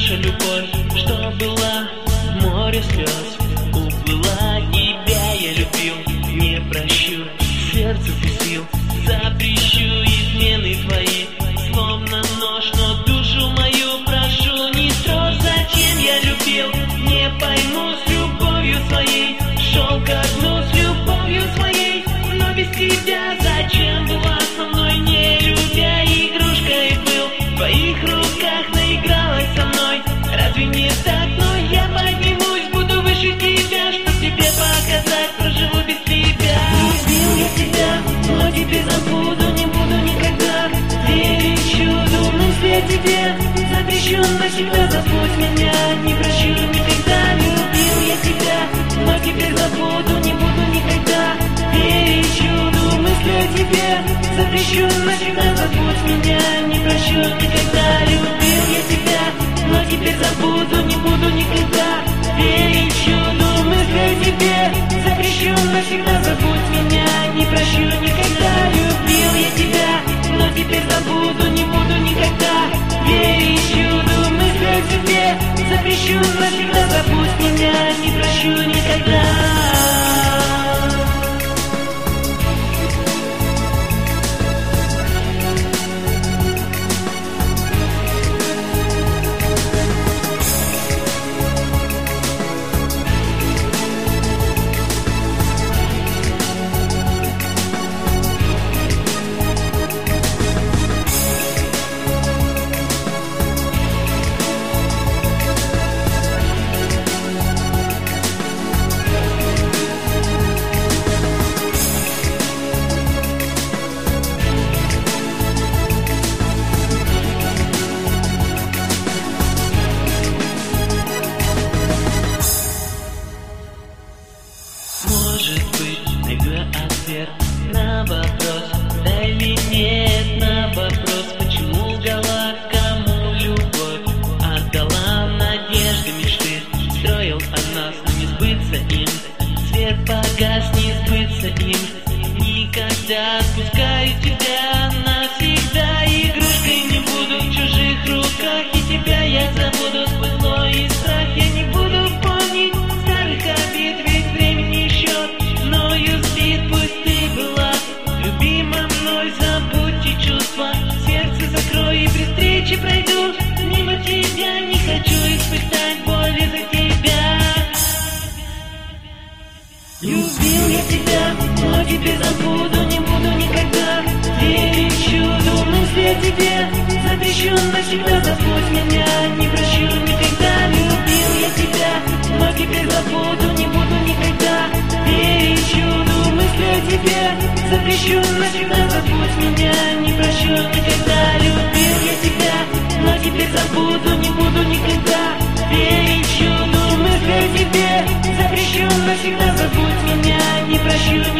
Наша любовь, что была? Море слез Уплыла тебя я любил, не прощу. Сердцу без сил запрещу измены твои. Словно нож, но душу мою прошу Не трожь, зачем я любил? Не пойму с любовью своей. Шел ко дну с любовью своей. Но без тебя зачем была со мной Не любя игрушкой был. В твоих руках мной Разве не так? Но я поднимусь, буду выше тебя Чтоб тебе показать, проживу без тебя. Любил я тебя, но теперь забуду Не буду никогда. Верить чуду Мысли тебе запрещен навсегда Забудь меня, не прощу никогда. Любил я тебя, но теперь забуду Не буду никогда. Верить чуду Мысли тебе запрещен навсегда Забудь меня, не прощу никогда. Любил запрещен навсегда Забудь меня, Может быть, найду ответ на вопрос. Да или запрещен навсегда, забудь меня, не прощу никогда. Любил я тебя, но теперь забуду, не буду никогда. Верить чуду о тебе запрещен навсегда, забудь меня, не прощу никогда. Любил я тебя, но теперь забуду, не буду никогда. Верить чуду о тебе запрещен навсегда, забудь меня, не прощу